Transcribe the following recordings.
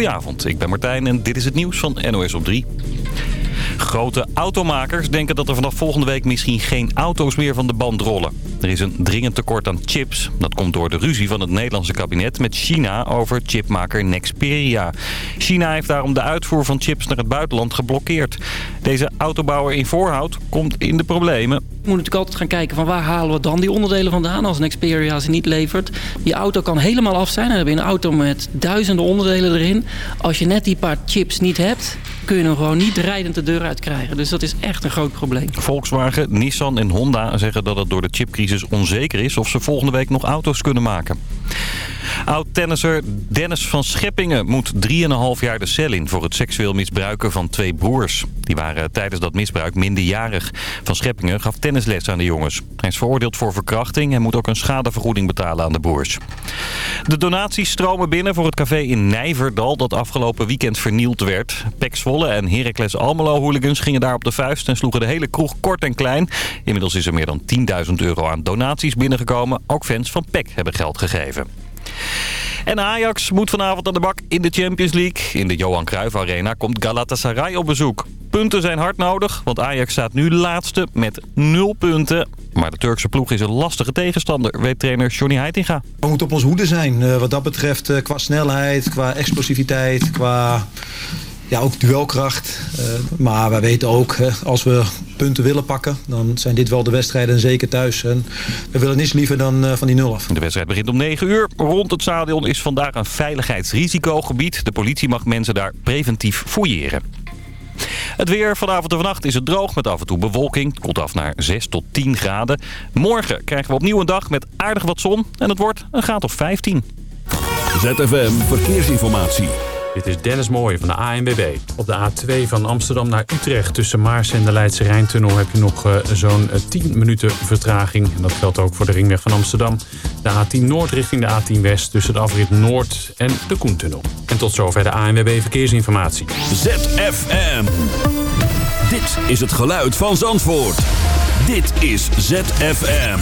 Goedenavond, ik ben Martijn en dit is het nieuws van NOS op 3. Grote automakers denken dat er vanaf volgende week misschien geen auto's meer van de band rollen. Er is een dringend tekort aan chips. Dat komt door de ruzie van het Nederlandse kabinet met China over chipmaker Nexperia. China heeft daarom de uitvoer van chips naar het buitenland geblokkeerd. Deze autobouwer in Voorhout komt in de problemen. We moeten natuurlijk altijd gaan kijken van waar halen we dan die onderdelen vandaan als Nexperia ze niet levert. Die auto kan helemaal af zijn. Dan heb je een auto met duizenden onderdelen erin. Als je net die paar chips niet hebt, kun je hem gewoon niet rijdend de deur uitkrijgen. Dus dat is echt een groot probleem. Volkswagen, Nissan en Honda zeggen dat het door de chipcrisis onzeker is of ze volgende week nog auto's kunnen maken. Oud-tennisser Dennis van Scheppingen moet 3,5 jaar de cel in... voor het seksueel misbruiken van twee broers. Die waren tijdens dat misbruik minderjarig. Van Scheppingen gaf tennisles aan de jongens. Hij is veroordeeld voor verkrachting en moet ook een schadevergoeding betalen aan de broers. De donaties stromen binnen voor het café in Nijverdal... dat afgelopen weekend vernield werd. Pek Zwolle en Heracles Almelo hooligans gingen daar op de vuist... en sloegen de hele kroeg kort en klein. Inmiddels is er meer dan 10.000 euro aan donaties binnengekomen. Ook fans van Pek hebben geld gegeven. En Ajax moet vanavond aan de bak in de Champions League. In de Johan Cruijff Arena komt Galatasaray op bezoek. Punten zijn hard nodig, want Ajax staat nu laatste met 0 punten. Maar de Turkse ploeg is een lastige tegenstander, weet trainer Johnny Heitinga. We moeten op onze hoede zijn uh, wat dat betreft uh, qua snelheid, qua explosiviteit, qua ja, ook duelkracht. Uh, maar wij weten ook, hè, als we punten willen pakken... dan zijn dit wel de wedstrijden en zeker thuis. En we willen niets liever dan uh, van die nul af. De wedstrijd begint om 9 uur. Rond het stadion is vandaag een veiligheidsrisicogebied. De politie mag mensen daar preventief fouilleren. Het weer vanavond en vannacht is het droog met af en toe bewolking. Het koelt af naar 6 tot 10 graden. Morgen krijgen we opnieuw een dag met aardig wat zon. En het wordt een graad of 15. ZFM Verkeersinformatie. Dit is Dennis Mooij van de ANWB. Op de A2 van Amsterdam naar Utrecht tussen Maars en de Leidse Rijntunnel heb je nog uh, zo'n uh, 10 minuten vertraging. En dat geldt ook voor de ringweg van Amsterdam. De A10 Noord richting de A10 West tussen de afrit Noord en de Koentunnel. En tot zover de ANWB Verkeersinformatie. ZFM. Dit is het geluid van Zandvoort. Dit is ZFM.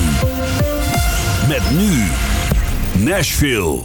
Met nu Nashville.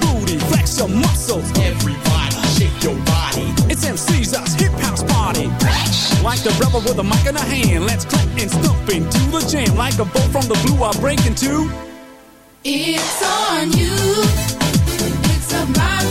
The rebel with a mic in a hand. Let's clap and stomp into the jam. Like a bolt from the blue, I break into. It's on you. It's about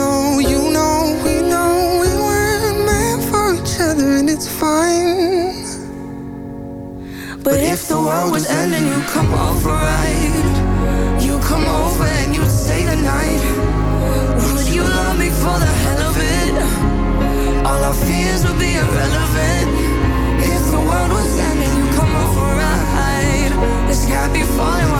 You know we know we weren't meant for each other and it's fine. But if the world was ending, you come over, right? You come over and you stay the night. Would you love me for the hell of it? All our fears would be irrelevant. If the world was ending, you come over, right? The sky be falling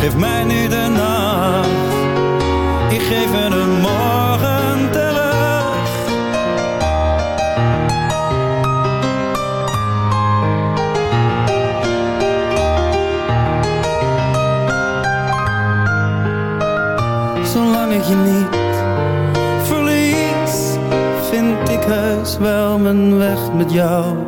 Geef mij nu de nacht. Ik geef je de morgen terug. Zolang ik je niet verlies Vind ik heus wel mijn weg met jou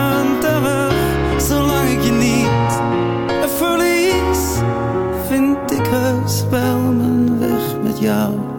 zwelmen weg met jou.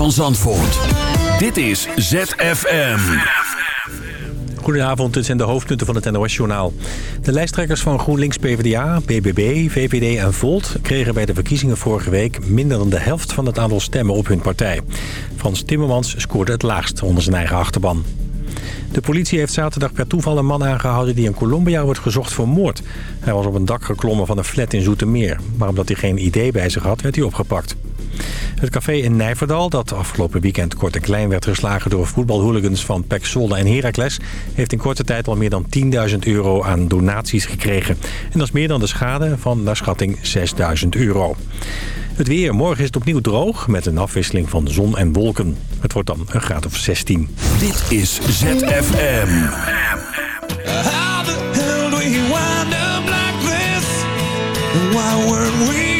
Van Zandvoort. Dit is ZFM. Goedenavond, dit zijn de hoofdpunten van het NOS-journaal. De lijsttrekkers van GroenLinks PvdA, BBB, VVD en Volt... kregen bij de verkiezingen vorige week minder dan de helft van het aantal stemmen op hun partij. Frans Timmermans scoorde het laagst onder zijn eigen achterban. De politie heeft zaterdag per toeval een man aangehouden die in Colombia wordt gezocht voor moord. Hij was op een dak geklommen van een flat in Zoetermeer. Maar omdat hij geen idee bij zich had, werd hij opgepakt. Het café in Nijverdal, dat afgelopen weekend kort en klein werd geslagen door voetbalhooligans van PEC Zwolle en Heracles, heeft in korte tijd al meer dan 10.000 euro aan donaties gekregen. En dat is meer dan de schade van naar schatting 6.000 euro. Het weer. Morgen is het opnieuw droog met een afwisseling van zon en wolken. Het wordt dan een graad of 16. Dit is ZFM. How the hell do we wind up like this? Why weren't we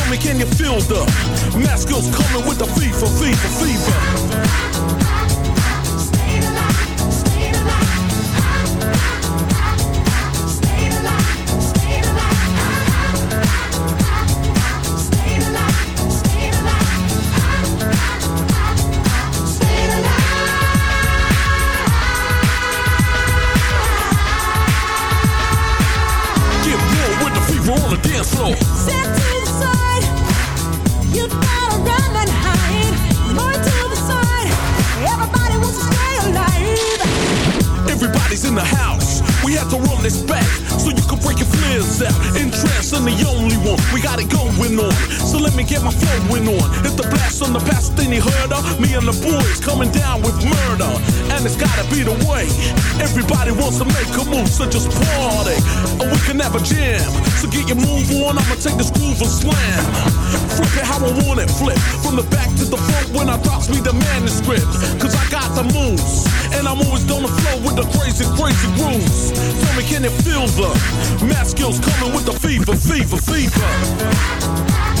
tell me, can you feel the mask coming with the fever, fever, fever? silver. Math skills coming with the fever, fever, fever.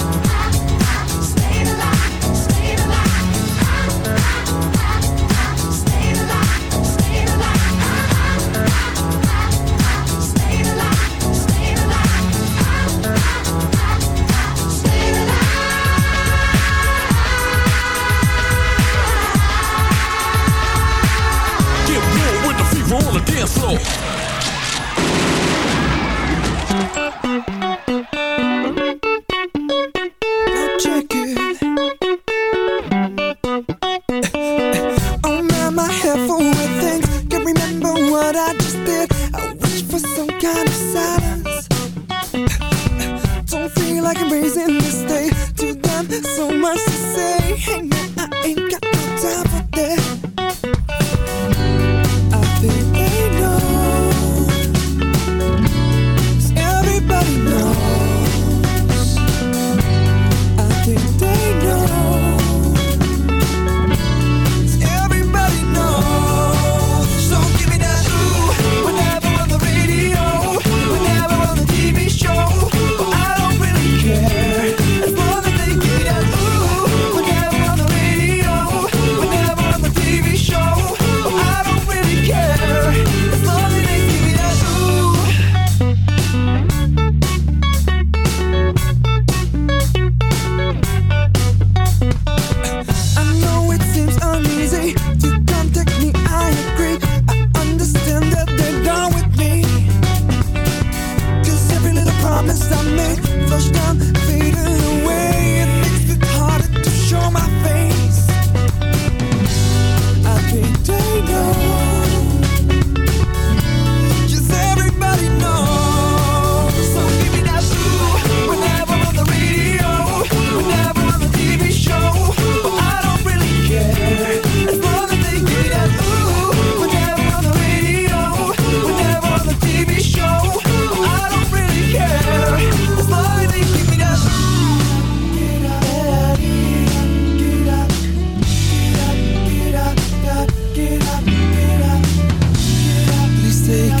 music.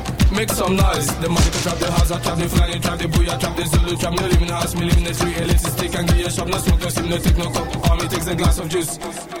Make some noise. The magic trap, the house, I trap, the flying trap, the booyah trap, the Zulu trap. In the house, me live in the street. Elitist stick and a shop. No smoke, no sim, no take no. All me takes a glass of juice.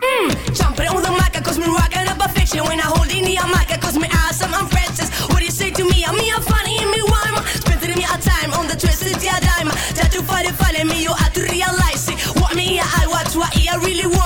Mm, jumping on the mic, cause me rocking up a fiction. When I hold in the mic, cause me awesome, I'm Francis. What do you say to me? I'm me, I'm funny, and me rhyme. Spending me a time on the twisted yeah dime. Try to find it, follow me, you have to realize it. What me, I watch, what I really want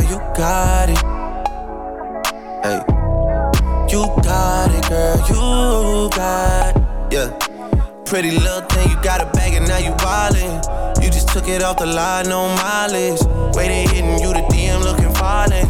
girl, you got it. Hey, you got it, girl, you got it. Yeah, pretty little thing, you got a bag and now you wildin'. You just took it off the line, no mileage. Waiting, hitting you the DM, looking violent.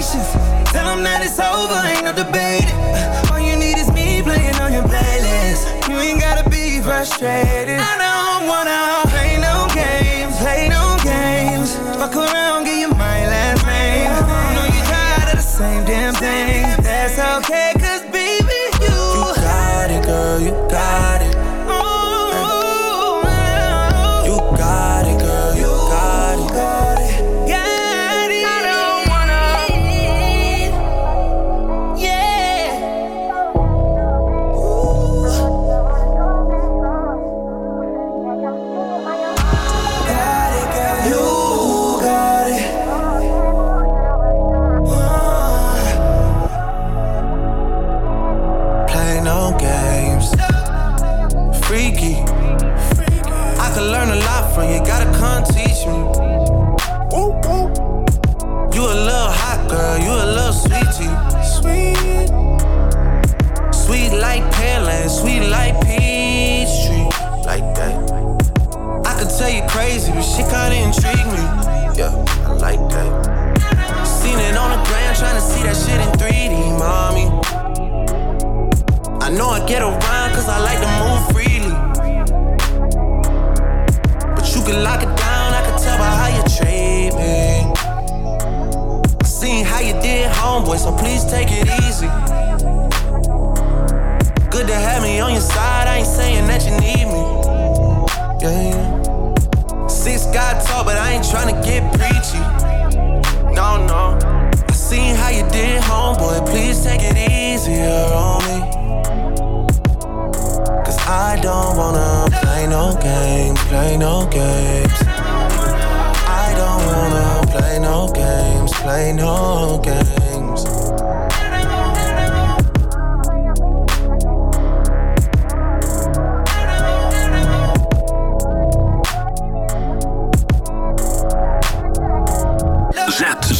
patience. Tell them that it's over, ain't no debating. All you need is me playing on your playlist. You ain't gotta be frustrated. I don't wanna play no games, play no games. Fuck around,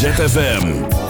ZFM.